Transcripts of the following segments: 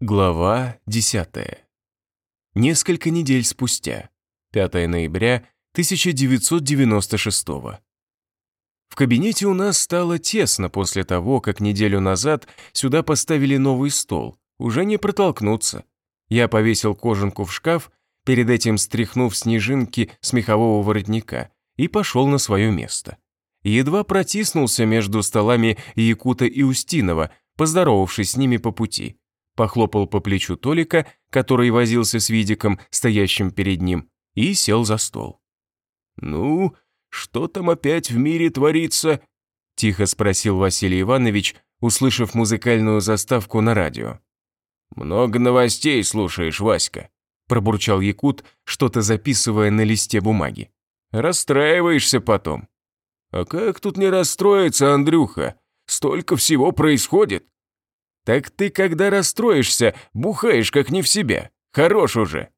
Глава 10. Несколько недель спустя, 5 ноября 1996 В кабинете у нас стало тесно после того, как неделю назад сюда поставили новый стол. Уже не протолкнуться. Я повесил кожанку в шкаф, перед этим стряхнув снежинки с мехового воротника, и пошел на свое место. Едва протиснулся между столами Якута и Устинова, поздоровавшись с ними по пути похлопал по плечу Толика, который возился с Видиком, стоящим перед ним, и сел за стол. «Ну, что там опять в мире творится?» – тихо спросил Василий Иванович, услышав музыкальную заставку на радио. «Много новостей слушаешь, Васька», – пробурчал Якут, что-то записывая на листе бумаги. «Расстраиваешься потом». «А как тут не расстроиться, Андрюха? Столько всего происходит. Так ты, когда расстроишься, бухаешь как не в себя. Хорош уже.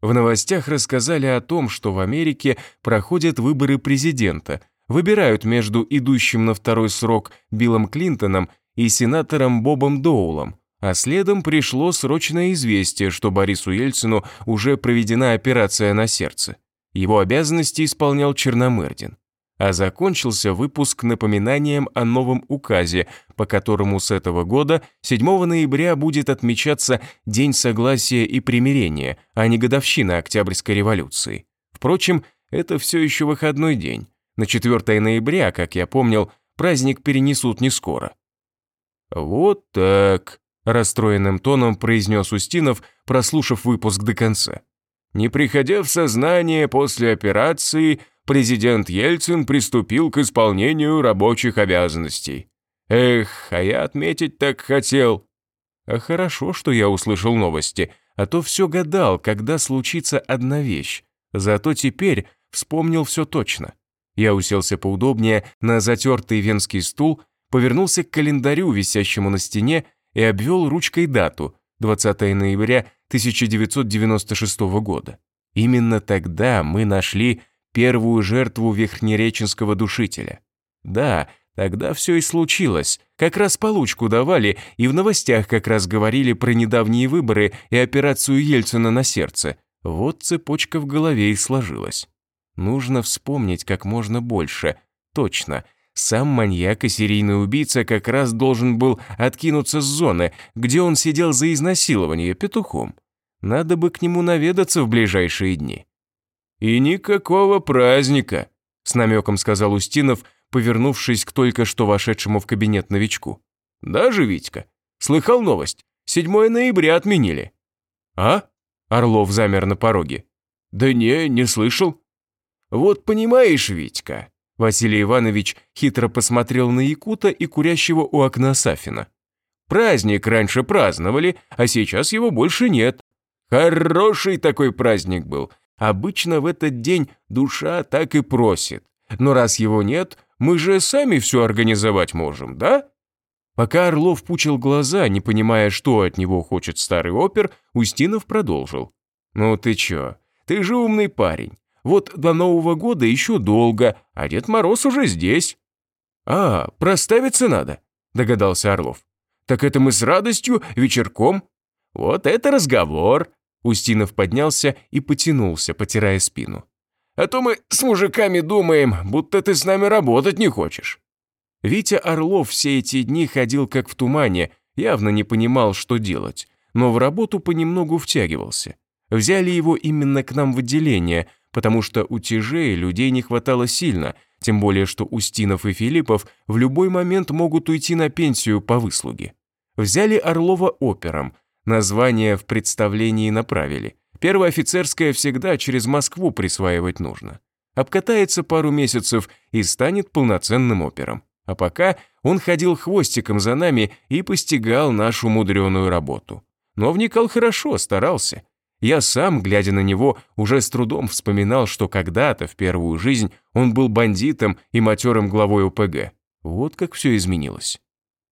В новостях рассказали о том, что в Америке проходят выборы президента, выбирают между идущим на второй срок Биллом Клинтоном и сенатором Бобом Доулом, а следом пришло срочное известие, что Борису Ельцину уже проведена операция на сердце. Его обязанности исполнял Черномырдин а закончился выпуск напоминанием о новом указе, по которому с этого года 7 ноября будет отмечаться День согласия и примирения, а не годовщина Октябрьской революции. Впрочем, это все еще выходной день. На 4 ноября, как я помнил, праздник перенесут не скоро. «Вот так», – расстроенным тоном произнес Устинов, прослушав выпуск до конца. «Не приходя в сознание после операции, президент Ельцин приступил к исполнению рабочих обязанностей. Эх, а я отметить так хотел. А хорошо, что я услышал новости, а то все гадал, когда случится одна вещь. Зато теперь вспомнил все точно. Я уселся поудобнее на затертый венский стул, повернулся к календарю, висящему на стене, и обвел ручкой дату – 20 ноября 1996 года. Именно тогда мы нашли первую жертву верхнереченского душителя. Да, тогда все и случилось. Как раз получку давали, и в новостях как раз говорили про недавние выборы и операцию Ельцина на сердце. Вот цепочка в голове и сложилась. Нужно вспомнить как можно больше. Точно. Сам маньяк и серийный убийца как раз должен был откинуться с зоны, где он сидел за изнасилование петухом. Надо бы к нему наведаться в ближайшие дни. «И никакого праздника», – с намеком сказал Устинов, повернувшись к только что вошедшему в кабинет новичку. «Даже Витька. Слыхал новость? 7 ноября отменили». «А?» – Орлов замер на пороге. «Да не, не слышал». «Вот понимаешь, Витька», – Василий Иванович хитро посмотрел на Якута и курящего у окна Сафина. «Праздник раньше праздновали, а сейчас его больше нет. Хороший такой праздник был, Обычно в этот день душа так и просит. Но раз его нет, мы же сами все организовать можем, да? Пока Орлов пучил глаза, не понимая, что от него хочет старый опер, Устинов продолжил. «Ну ты чё? Ты же умный парень. Вот до Нового года еще долго, а Дед Мороз уже здесь». «А, проставиться надо», – догадался Орлов. «Так это мы с радостью, вечерком». «Вот это разговор», Устинов поднялся и потянулся, потирая спину. «А то мы с мужиками думаем, будто ты с нами работать не хочешь». Витя Орлов все эти дни ходил как в тумане, явно не понимал, что делать, но в работу понемногу втягивался. Взяли его именно к нам в отделение, потому что у тяжей людей не хватало сильно, тем более что Устинов и Филиппов в любой момент могут уйти на пенсию по выслуге. Взяли Орлова опером – Название в представлении направили. Первоофицерское всегда через Москву присваивать нужно. Обкатается пару месяцев и станет полноценным опером. А пока он ходил хвостиком за нами и постигал нашу мудреную работу. Но вникал хорошо, старался. Я сам, глядя на него, уже с трудом вспоминал, что когда-то, в первую жизнь, он был бандитом и матерым главой ОПГ. Вот как все изменилось.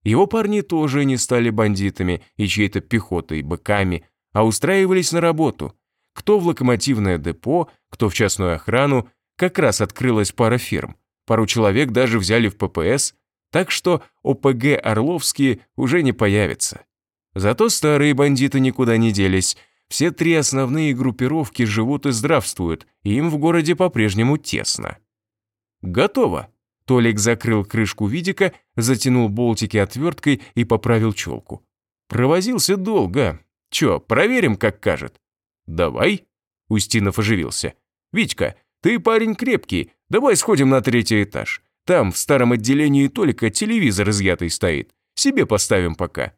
Его парни тоже не стали бандитами и чьей-то пехотой, быками, а устраивались на работу. Кто в локомотивное депо, кто в частную охрану, как раз открылась пара фирм. Пару человек даже взяли в ППС, так что ОПГ «Орловские» уже не появится. Зато старые бандиты никуда не делись. Все три основные группировки живут и здравствуют, и им в городе по-прежнему тесно. Готово. Толик закрыл крышку видика, затянул болтики отверткой и поправил челку. Провозился долго. Чё, проверим, как кажет? Давай. Устинов оживился. Витька, ты парень крепкий, давай сходим на третий этаж. Там, в старом отделении Толика, телевизор изъятый стоит. Себе поставим пока.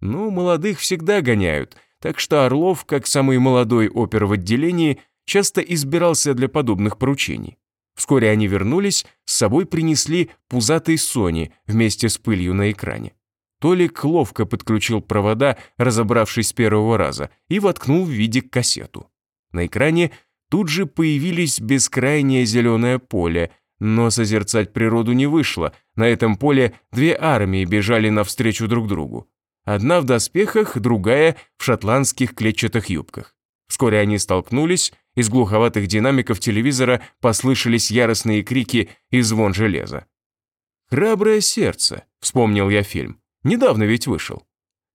Ну, молодых всегда гоняют, так что Орлов, как самый молодой опер в отделении, часто избирался для подобных поручений. Вскоре они вернулись, с собой принесли пузатый Сони вместе с пылью на экране. Толик ловко подключил провода, разобравшись с первого раза, и воткнул в виде кассету. На экране тут же появились бескрайнее зеленое поле, но созерцать природу не вышло. На этом поле две армии бежали навстречу друг другу. Одна в доспехах, другая в шотландских клетчатых юбках. Вскоре они столкнулись, из глуховатых динамиков телевизора послышались яростные крики и звон железа. «Храброе сердце», — вспомнил я фильм. Недавно ведь вышел.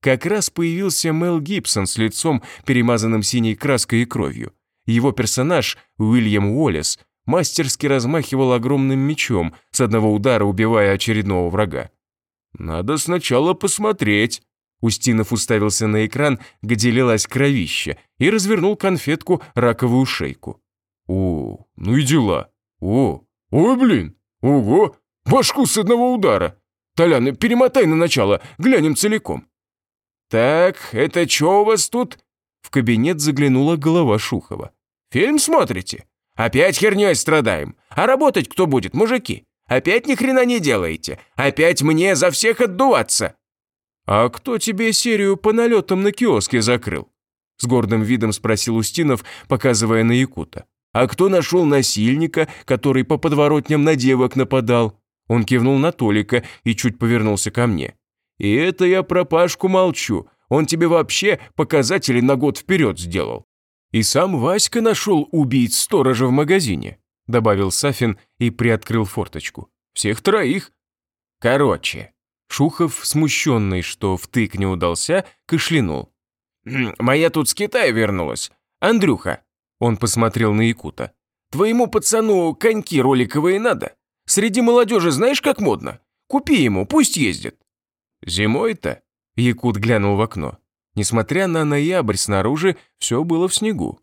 Как раз появился Мел Гибсон с лицом, перемазанным синей краской и кровью. Его персонаж, Уильям Уоллес, мастерски размахивал огромным мечом, с одного удара убивая очередного врага. «Надо сначала посмотреть», Устинов уставился на экран, где лилась кровища, и развернул конфетку раковую шейку. «О, ну и дела. О, ой, блин, ого, башку с одного удара. Толян, перемотай на начало, глянем целиком». «Так, это что у вас тут?» В кабинет заглянула голова Шухова. «Фильм смотрите? Опять херней страдаем. А работать кто будет, мужики? Опять ни хрена не делаете? Опять мне за всех отдуваться?» «А кто тебе серию по налетам на киоске закрыл?» С гордым видом спросил Устинов, показывая на Якута. «А кто нашел насильника, который по подворотням на девок нападал?» Он кивнул на Толика и чуть повернулся ко мне. «И это я про Пашку молчу. Он тебе вообще показатели на год вперед сделал. И сам Васька нашел убийц сторожа в магазине», добавил Сафин и приоткрыл форточку. «Всех троих». «Короче», Шухов, смущенный, что втык не удался, кашлянул. «Хм, «Моя тут с Китая вернулась. Андрюха», — он посмотрел на Якута, «твоему пацану коньки роликовые надо? Среди молодежи знаешь, как модно? Купи ему, пусть ездит». «Зимой-то?» — Якут глянул в окно. Несмотря на ноябрь снаружи, все было в снегу.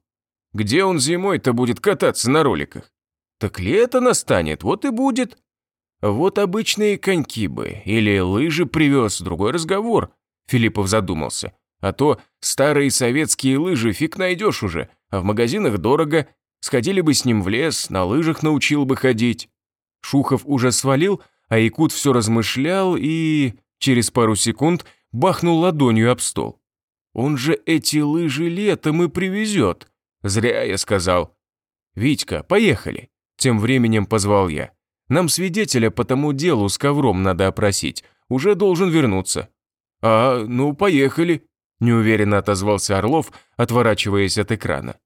«Где он зимой-то будет кататься на роликах?» «Так лето настанет, вот и будет», вот обычные коньки бы, или лыжи привез, другой разговор. Филиппов задумался. А то старые советские лыжи фиг найдешь уже, а в магазинах дорого. Сходили бы с ним в лес, на лыжах научил бы ходить. Шухов уже свалил, а Якут все размышлял и... Через пару секунд бахнул ладонью об стол. «Он же эти лыжи летом и привезет!» Зря я сказал. «Витька, поехали!» Тем временем позвал я. Нам свидетеля по тому делу с ковром надо опросить. Уже должен вернуться». «А, ну, поехали», – неуверенно отозвался Орлов, отворачиваясь от экрана.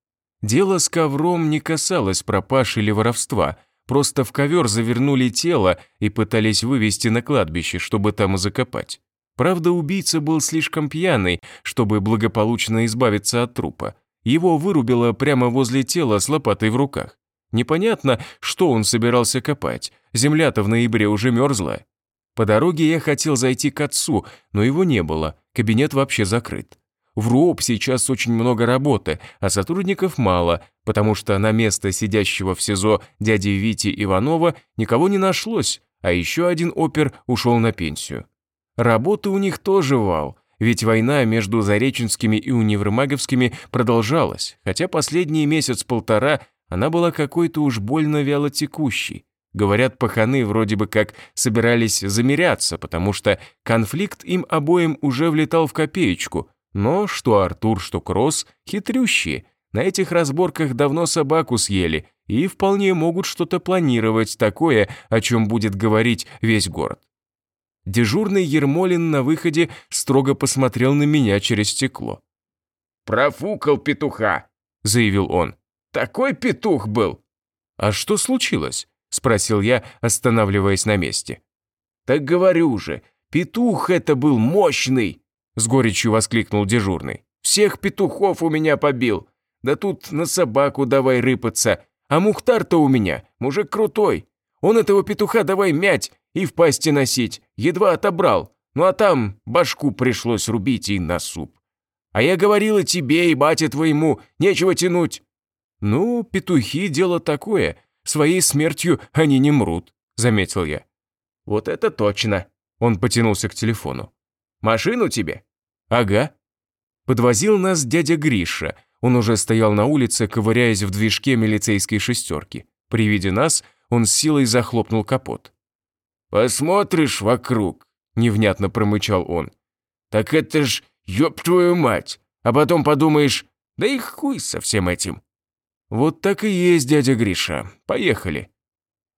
Дело с ковром не касалось пропаж или воровства, просто в ковер завернули тело и пытались вывести на кладбище, чтобы там закопать. Правда, убийца был слишком пьяный, чтобы благополучно избавиться от трупа. Его вырубило прямо возле тела с лопатой в руках. Непонятно, что он собирался копать. Земля-то в ноябре уже мерзла. По дороге я хотел зайти к отцу, но его не было, кабинет вообще закрыт. В РУОП сейчас очень много работы, а сотрудников мало, потому что на место сидящего в СИЗО дяди Вити Иванова никого не нашлось, а еще один опер ушел на пенсию. Работы у них тоже вал, ведь война между Зареченскими и Универмаговскими продолжалась, хотя последний месяц-полтора она была какой-то уж больно вялотекущей. Говорят, паханы вроде бы как собирались замеряться, потому что конфликт им обоим уже влетал в копеечку. Но что Артур, что Кросс хитрющие. На этих разборках давно собаку съели и вполне могут что-то планировать такое, о чем будет говорить весь город. Дежурный Ермолин на выходе строго посмотрел на меня через стекло. «Профукал петуха», — заявил он. Такой петух был!» «А что случилось?» – спросил я, останавливаясь на месте. «Так говорю же, петух это был мощный!» с горечью воскликнул дежурный. «Всех петухов у меня побил. Да тут на собаку давай рыпаться. А Мухтар-то у меня, мужик крутой. Он этого петуха давай мять и в пасти носить. Едва отобрал. Ну а там башку пришлось рубить и на суп. А я говорила тебе и бате твоему, нечего тянуть». «Ну, петухи – дело такое. Своей смертью они не мрут», – заметил я. «Вот это точно!» – он потянулся к телефону. «Машину тебе?» «Ага». Подвозил нас дядя Гриша. Он уже стоял на улице, ковыряясь в движке милицейской шестерки. При виде нас он с силой захлопнул капот. «Посмотришь вокруг», – невнятно промычал он. «Так это ж ёб твою мать! А потом подумаешь, да и хуй со всем этим!» «Вот так и есть, дядя Гриша. Поехали».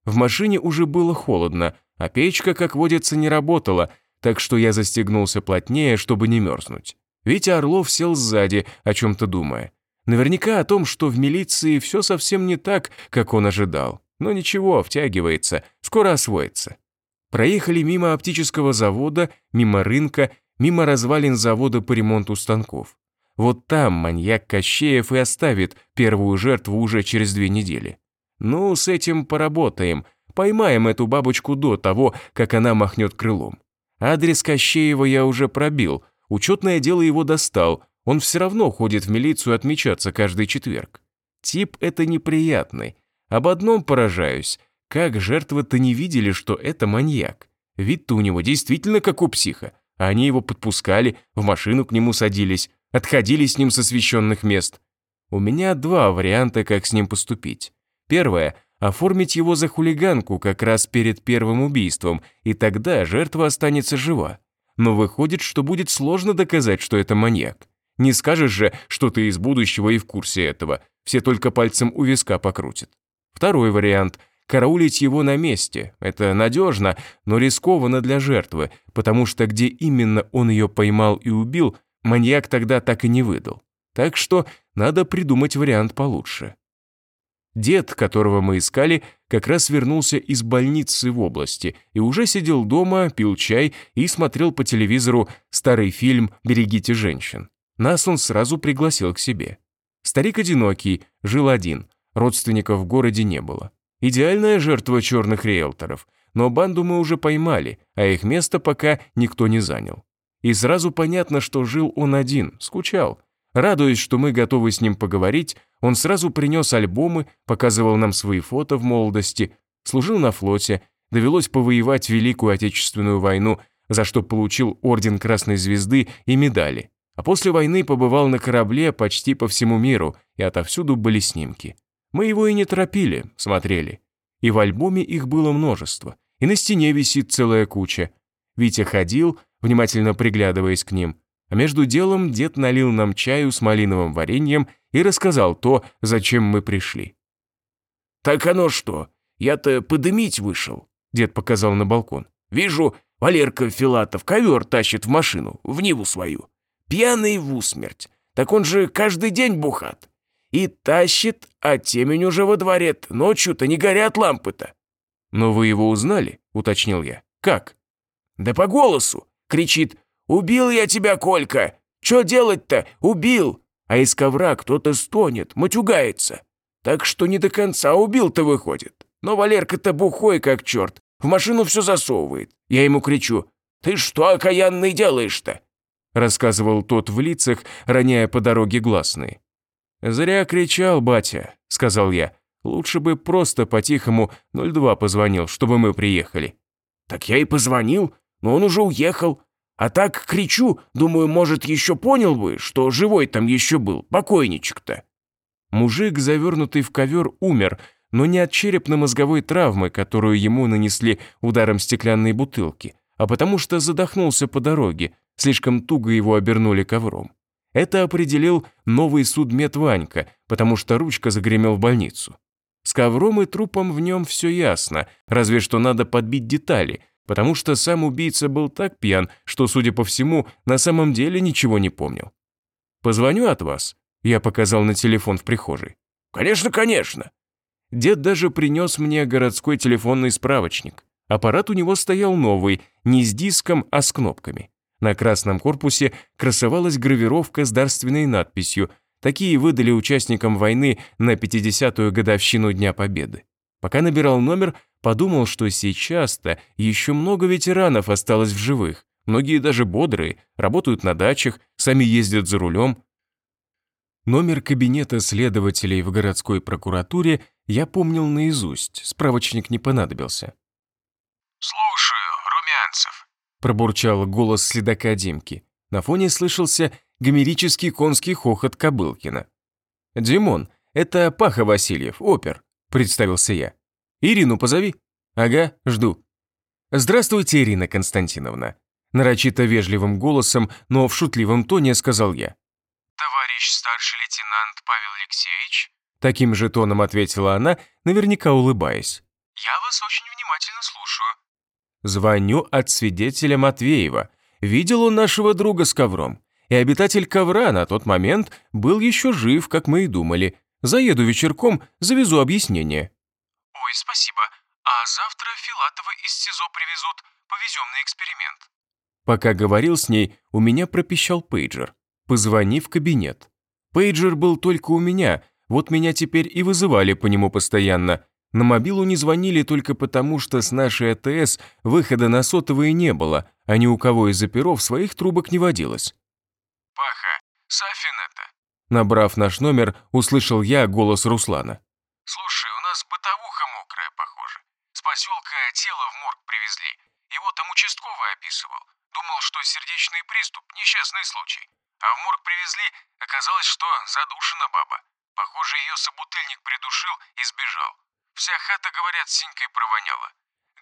В машине уже было холодно, а печка, как водится, не работала, так что я застегнулся плотнее, чтобы не мерзнуть. Витя Орлов сел сзади, о чем-то думая. Наверняка о том, что в милиции все совсем не так, как он ожидал. Но ничего, втягивается, скоро освоится. Проехали мимо оптического завода, мимо рынка, мимо развалин завода по ремонту станков. Вот там маньяк Кощеев и оставит первую жертву уже через две недели. Ну, с этим поработаем. Поймаем эту бабочку до того, как она махнет крылом. Адрес Кощеева я уже пробил, учетное дело его достал, он все равно ходит в милицию отмечаться каждый четверг. Тип это неприятный. Об одном поражаюсь, как жертвы-то не видели, что это маньяк. Вид-то у него действительно как у психа, они его подпускали, в машину к нему садились, отходили с ним с освещенных мест. У меня два варианта, как с ним поступить. Первое – оформить его за хулиганку как раз перед первым убийством, и тогда жертва останется жива. Но выходит, что будет сложно доказать, что это маньяк. Не скажешь же, что ты из будущего и в курсе этого, все только пальцем у виска покрутят. Второй вариант – караулить его на месте. Это надежно, но рискованно для жертвы, потому что где именно он ее поймал и убил – Маньяк тогда так и не выдал. Так что надо придумать вариант получше. Дед, которого мы искали, как раз вернулся из больницы в области и уже сидел дома, пил чай и смотрел по телевизору старый фильм «Берегите женщин». Нас он сразу пригласил к себе. Старик одинокий, жил один, родственников в городе не было. Идеальная жертва черных риэлторов, но банду мы уже поймали, а их место пока никто не занял. И сразу понятно, что жил он один, скучал. Радуясь, что мы готовы с ним поговорить, он сразу принес альбомы, показывал нам свои фото в молодости, служил на флоте, довелось повоевать Великую Отечественную войну, за что получил Орден Красной Звезды и медали. А после войны побывал на корабле почти по всему миру, и отовсюду были снимки. Мы его и не торопили, смотрели. И в альбоме их было множество, и на стене висит целая куча. Витя ходил, внимательно приглядываясь к ним. А между делом дед налил нам чаю с малиновым вареньем и рассказал то, зачем мы пришли. «Так оно что? Я-то подымить вышел», — дед показал на балкон. «Вижу, Валерка Филатов ковер тащит в машину, в Ниву свою. Пьяный в усмерть. Так он же каждый день бухат. И тащит, а темень уже во дворе ночью-то не горят лампы-то». «Но вы его узнали?» — уточнил я. «Как?» «Да по голосу кричит «Убил я тебя, Колька! Что делать-то? Убил!» А из ковра кто-то стонет, матюгается. Так что не до конца убил-то выходит. Но Валерка-то бухой как черт, в машину все засовывает. Я ему кричу «Ты что, окаянный, делаешь-то?» Рассказывал тот в лицах, роняя по дороге гласные. «Зря кричал, батя», — сказал я. «Лучше бы просто по-тихому 02 позвонил, чтобы мы приехали». «Так я и позвонил, но он уже уехал. А так кричу, думаю, может, еще понял бы, что живой там еще был, покойничек-то». Мужик, завернутый в ковер, умер, но не от черепно-мозговой травмы, которую ему нанесли ударом стеклянной бутылки, а потому что задохнулся по дороге, слишком туго его обернули ковром. Это определил новый судмед Ванька, потому что ручка загремел в больницу. С ковром и трупом в нем все ясно, разве что надо подбить детали, потому что сам убийца был так пьян, что, судя по всему, на самом деле ничего не помнил. «Позвоню от вас?» Я показал на телефон в прихожей. «Конечно, конечно!» Дед даже принес мне городской телефонный справочник. Аппарат у него стоял новый, не с диском, а с кнопками. На красном корпусе красовалась гравировка с дарственной надписью Такие выдали участникам войны на 50-ю годовщину Дня Победы. Пока набирал номер, подумал, что сейчас-то еще много ветеранов осталось в живых. Многие даже бодрые, работают на дачах, сами ездят за рулем. Номер кабинета следователей в городской прокуратуре я помнил наизусть, справочник не понадобился. «Слушаю, Румянцев», – пробурчал голос следака Димки. На фоне слышался гомерический конский хохот Кобылкина. «Димон, это Паха Васильев, опер», – представился я. «Ирину позови». «Ага, жду». «Здравствуйте, Ирина Константиновна», – нарочито вежливым голосом, но в шутливом тоне сказал я. «Товарищ старший лейтенант Павел Алексеевич?» Таким же тоном ответила она, наверняка улыбаясь. «Я вас очень внимательно слушаю». Звоню от свидетеля Матвеева. Видел он нашего друга с ковром и обитатель ковра на тот момент был еще жив, как мы и думали. Заеду вечерком, завезу объяснение». «Ой, спасибо. А завтра Филатова из СИЗО привезут. Повезем на эксперимент». Пока говорил с ней, у меня пропищал пейджер. «Позвони в кабинет». Пейджер был только у меня, вот меня теперь и вызывали по нему постоянно. На мобилу не звонили только потому, что с нашей АТС выхода на сотовые не было, а ни у кого из оперов своих трубок не водилось. Паха, Сафин это». Набрав наш номер, услышал я голос Руслана. «Слушай, у нас бытовуха мокрая, похоже. С поселка тело в морг привезли. Его там участковый описывал. Думал, что сердечный приступ, несчастный случай. А в морг привезли, оказалось, что задушена баба. Похоже, ее собутыльник придушил и сбежал. Вся хата, говорят, синькой провоняла.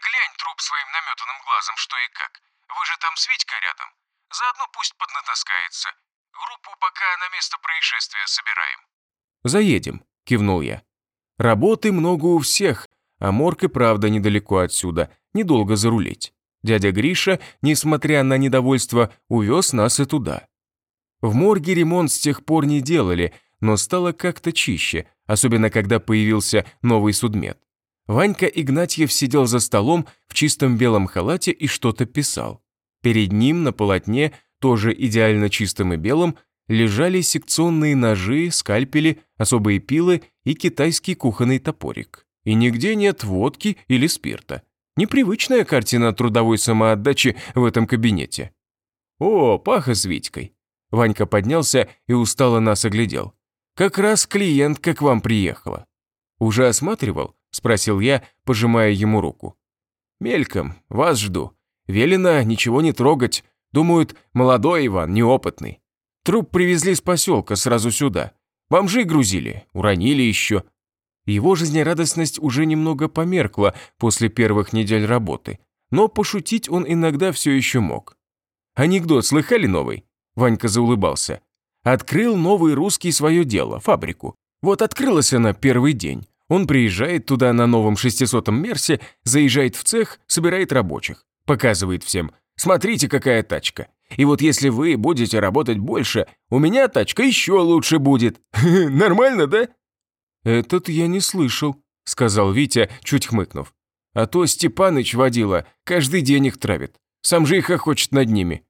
Глянь труп своим наметанным глазом, что и как. Вы же там с Витькой рядом. Заодно пусть поднатаскается. Группу пока на место происшествия собираем». «Заедем», – кивнул я. «Работы много у всех, а морг и правда недалеко отсюда, недолго зарулить. Дядя Гриша, несмотря на недовольство, увез нас и туда. В морге ремонт с тех пор не делали, но стало как-то чище, особенно когда появился новый судмед. Ванька Игнатьев сидел за столом в чистом белом халате и что-то писал. Перед ним на полотне тоже идеально чистым и белым, лежали секционные ножи, скальпели, особые пилы и китайский кухонный топорик. И нигде нет водки или спирта. Непривычная картина трудовой самоотдачи в этом кабинете. «О, Паха с Витькой!» Ванька поднялся и устало нас оглядел. «Как раз клиентка к вам приехала». «Уже осматривал?» – спросил я, пожимая ему руку. «Мельком, вас жду. Велено ничего не трогать, Думают, молодой Иван, неопытный. Труп привезли с поселка сразу сюда. Бомжи грузили, уронили еще. Его жизнерадостность уже немного померкла после первых недель работы, но пошутить он иногда все еще мог. «Анекдот слыхали новый?» Ванька заулыбался. «Открыл новый русский свое дело, фабрику. Вот открылась она первый день. Он приезжает туда на новом 600-м Мерсе, заезжает в цех, собирает рабочих. Показывает всем, Смотрите, какая тачка. И вот если вы будете работать больше, у меня тачка еще лучше будет. Нормально, да?» «Этот я не слышал», — сказал Витя, чуть хмыкнув. «А то Степаныч водила, каждый день их травит. Сам же их охочет над ними».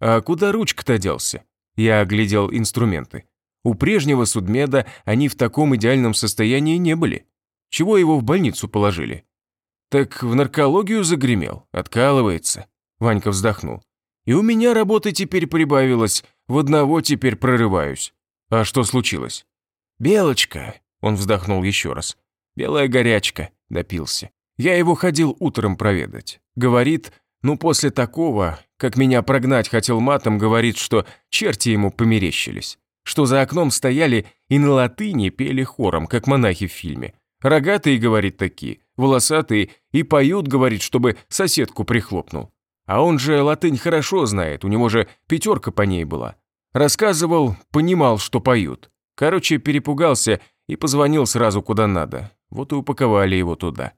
«А куда ручка-то делся?» Я оглядел инструменты. У прежнего судмеда они в таком идеальном состоянии не были. Чего его в больницу положили? Так в наркологию загремел, откалывается. Ванька вздохнул. «И у меня работы теперь прибавилось, в одного теперь прорываюсь. А что случилось?» «Белочка», — он вздохнул еще раз. «Белая горячка», — допился. Я его ходил утром проведать. Говорит, ну после такого, как меня прогнать хотел матом, говорит, что черти ему померещились. Что за окном стояли и на латыни пели хором, как монахи в фильме. Рогатые, говорит, такие, волосатые, и поют, говорит, чтобы соседку прихлопнул. А он же латынь хорошо знает, у него же пятерка по ней была. Рассказывал, понимал, что поют. Короче, перепугался и позвонил сразу куда надо. Вот и упаковали его туда.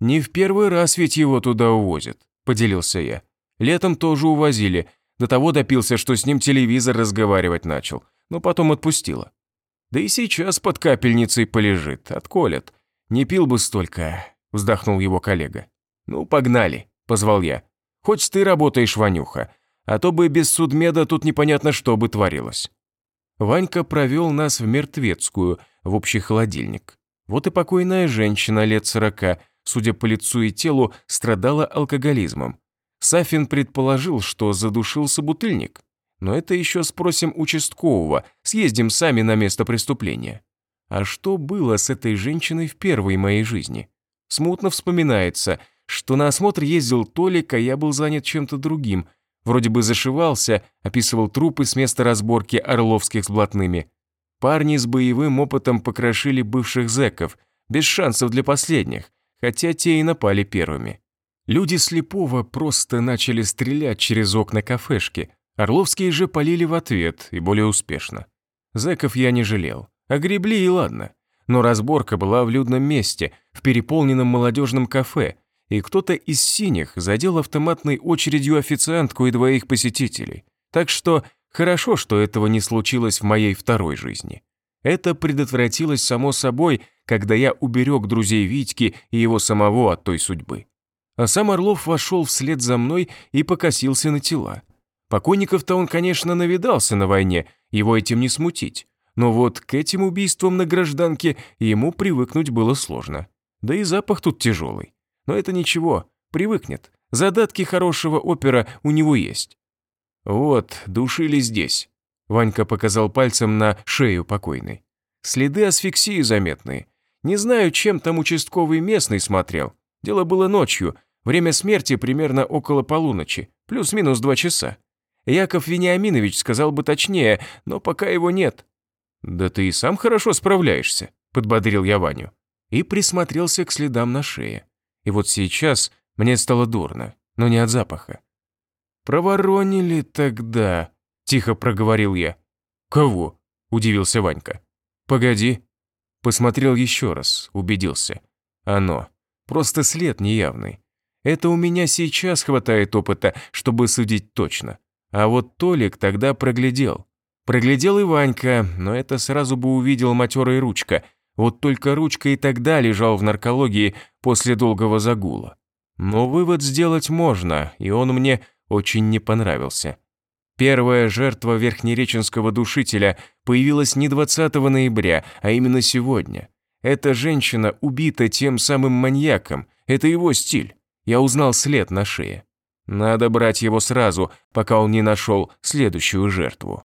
«Не в первый раз ведь его туда увозят», – поделился я. «Летом тоже увозили. До того допился, что с ним телевизор разговаривать начал, но потом отпустило. Да и сейчас под капельницей полежит, отколят. Не пил бы столько», – вздохнул его коллега. «Ну, погнали», – позвал я. Хоть ты работаешь, Ванюха. а то бы без судмеда тут непонятно что бы творилось. Ванька провел нас в мертвецкую, в общий холодильник. Вот и покойная женщина лет сорока, судя по лицу и телу, страдала алкоголизмом. Сафин предположил, что задушил собутыльник. Но это еще спросим участкового, съездим сами на место преступления. А что было с этой женщиной в первой моей жизни? Смутно вспоминается, что на осмотр ездил Толик, а я был занят чем-то другим. Вроде бы зашивался, описывал трупы с места разборки Орловских с блатными. Парни с боевым опытом покрошили бывших зэков, без шансов для последних, хотя те и напали первыми. Люди слепого просто начали стрелять через окна кафешки, Орловские же полили в ответ, и более успешно. Зэков я не жалел. Огребли и ладно. Но разборка была в людном месте, в переполненном молодежном кафе, и кто-то из синих задел автоматной очередью официантку и двоих посетителей. Так что хорошо, что этого не случилось в моей второй жизни. Это предотвратилось само собой, когда я уберег друзей Витьки и его самого от той судьбы. А сам Орлов вошел вслед за мной и покосился на тела. Покойников-то он, конечно, навидался на войне, его этим не смутить. Но вот к этим убийствам на гражданке ему привыкнуть было сложно. Да и запах тут тяжелый. Но это ничего, привыкнет. Задатки хорошего опера у него есть. Вот, душили здесь. Ванька показал пальцем на шею покойной. Следы асфиксии заметные. Не знаю, чем там участковый местный смотрел. Дело было ночью, время смерти примерно около полуночи, плюс-минус два часа. Яков Вениаминович сказал бы точнее, но пока его нет». «Да ты и сам хорошо справляешься», – подбодрил я Ваню. И присмотрелся к следам на шее. И вот сейчас мне стало дурно, но не от запаха. «Проворонили тогда», – тихо проговорил я. «Кого?» – удивился Ванька. «Погоди». Посмотрел еще раз, убедился. «Оно. Просто след неявный. Это у меня сейчас хватает опыта, чтобы судить точно. А вот Толик тогда проглядел. Проглядел и Ванька, но это сразу бы увидел матерая ручка. Вот только ручка и тогда лежал в наркологии после долгого загула. Но вывод сделать можно, и он мне очень не понравился. Первая жертва верхнереченского душителя появилась не 20 ноября, а именно сегодня. Эта женщина убита тем самым маньяком, это его стиль. Я узнал след на шее. Надо брать его сразу, пока он не нашел следующую жертву.